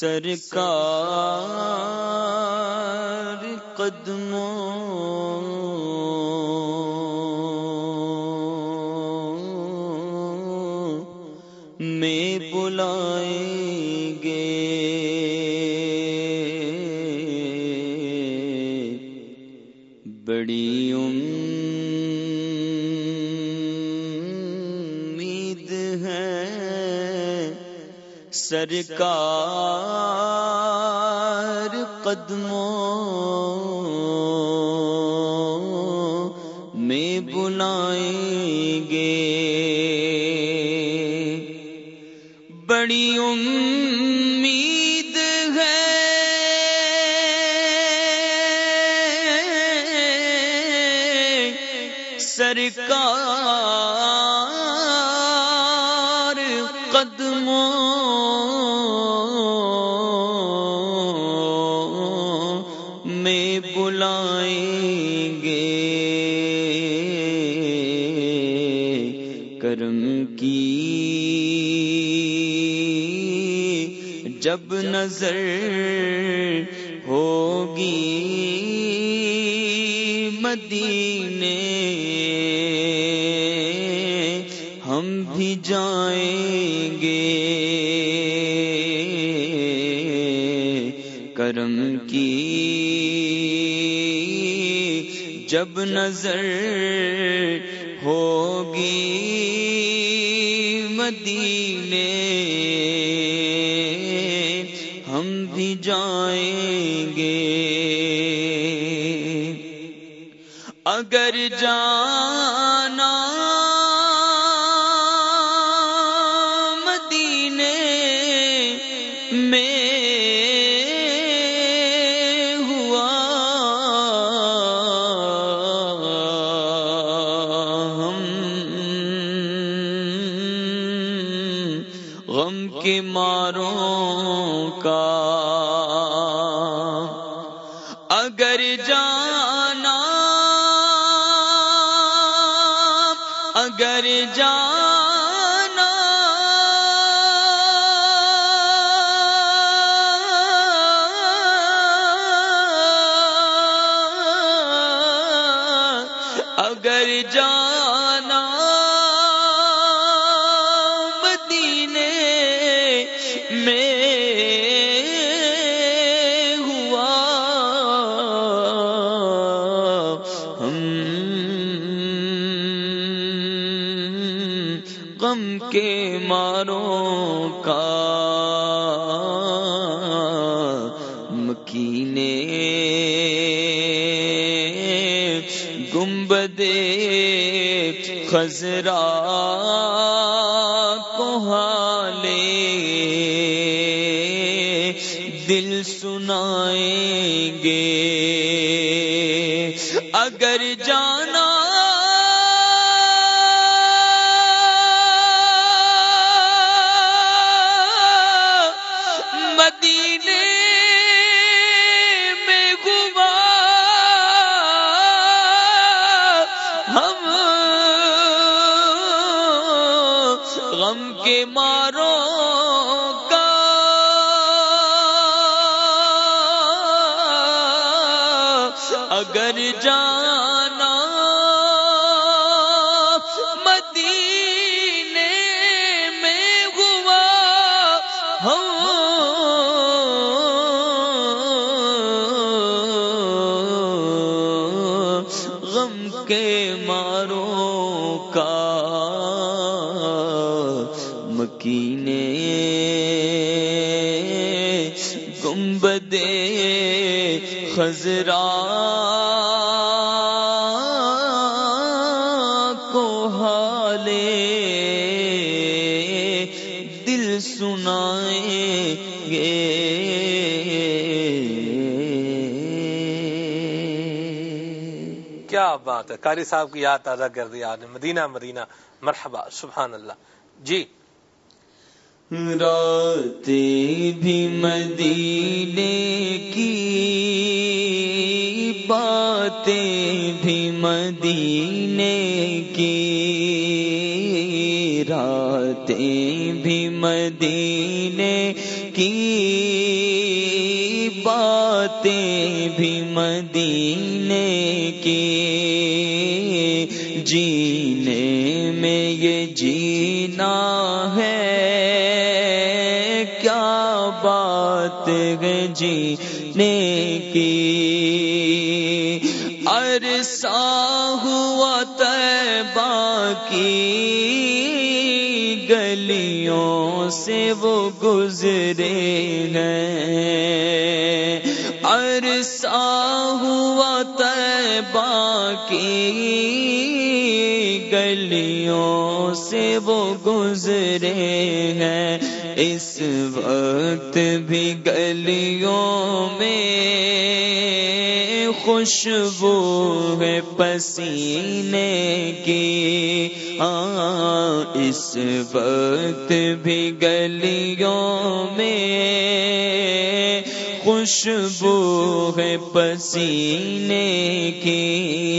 سرکار قدموں میں بلائیں گے۔ بڑی امید ہے سرکار قدموں میں بلائیں گے۔ بڑی عمر جب نظر ہوگی مدینے ہم بھی جائیں گے۔ کرم کی جب نظر ہوگی مدینے اگر جانا اگر جانا کے ماروں کا مکینے گنبدے خزرا کو حالے مدینے میں گوا ہم غم کے ماں گنبدے خزرا کو حالے دل سنائیں گے۔ کیا بات ہے؟ قاری صاحب کی یاد تازہ کر دیا آپ نے۔ مدینہ مدینہ۔ مرحبا، سبحان اللہ۔ جی راتیں بھی مدینے کی باتیں بھی مدینے کی راتیں بھی مدینے کی باتیں بھی مدینے کی جینے جینے کی عرصہ ہوا تیبہ کی گلیوں سے وہ گزرے ہیں۔ عرصہ ہوا تیبہ کی گلیوں سے وہ گزرے ہیں۔ اس وقت بھی گلیوں میں خوشبو ہے پسینے کی۔ ہاں اس وقت بھی گلیوں میں خوشبو ہے پسینے کی۔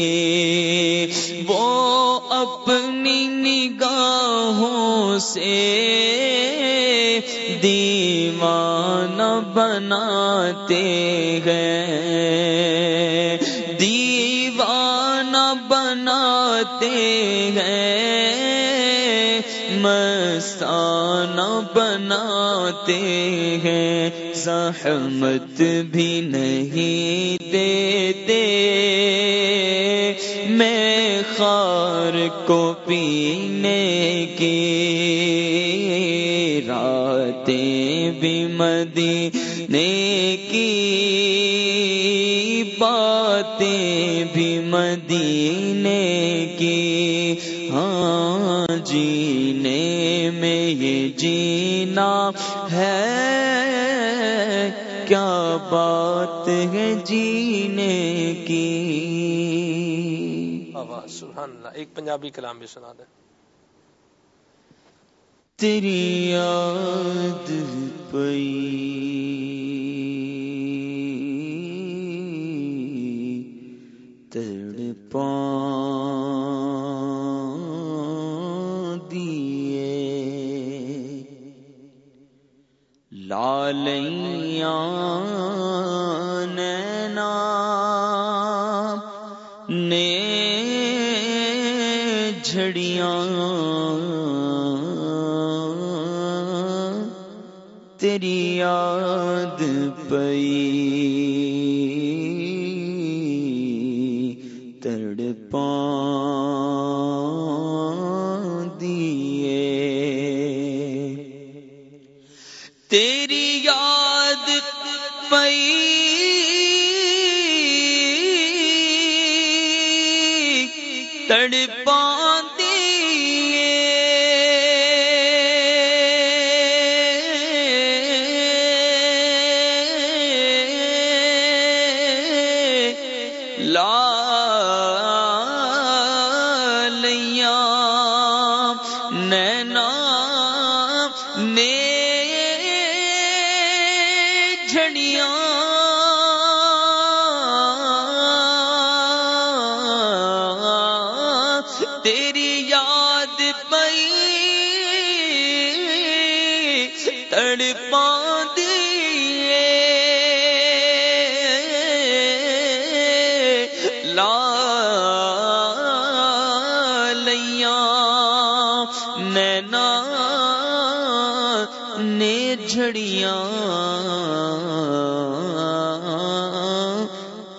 سے دیوان بناتے گئے دیوان بناتے ہیں۔ مستان بناتے ہیں۔ زحمت بھی نہیں دیتے۔ میں خار کو پینے کی مدینے کی باتیں بھی مدینے کی۔ ہاں جینے میں یہ جینا ہے۔ کیا بات ہے جینے کی؟ سبحان اللہ ایک پنجابی کلام بھی سنا دیں۔ تیری یاد پئی تڑپا دیے لالیاں نینا نے جھڑیاں تیری یاد پئی۔ لیا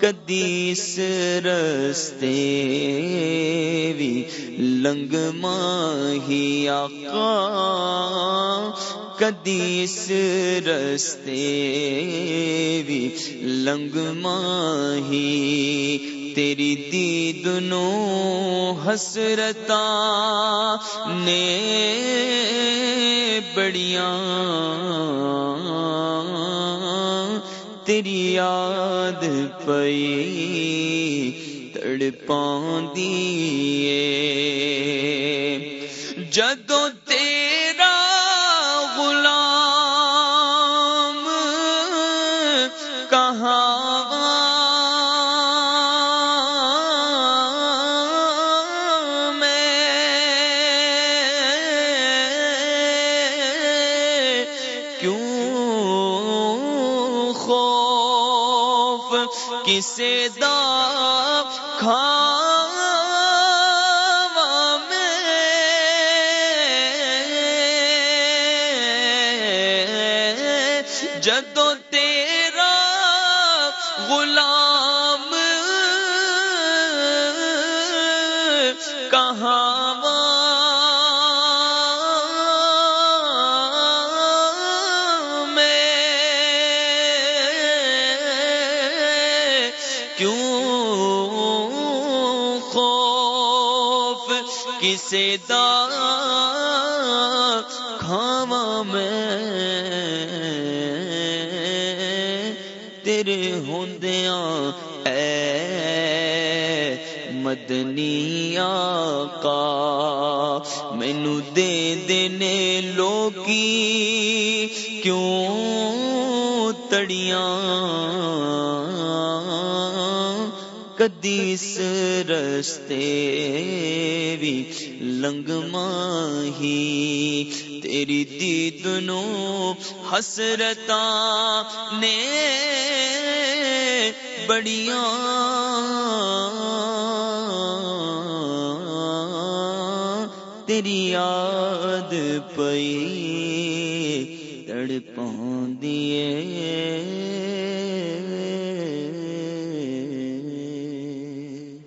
کدیس رستے بھی لنگ ماہی آقا کدیس رستے بھی لنگ ماہی تیری دیدنو حسرتا نے بڑیاں تیری یاد پئی تڑپان دیے جدو تیرا غلام کہاں جدو تیرا غلام کہاں میں کیوں خوف کسے دا مدنی آقا مینو دے دینے لوکی کیوں تڑیاں کدیس رستے بھی لنگ ماہی تیری دید نو حسرتاں نے بڑیاں تیری یاد پئی تڑپاں دیے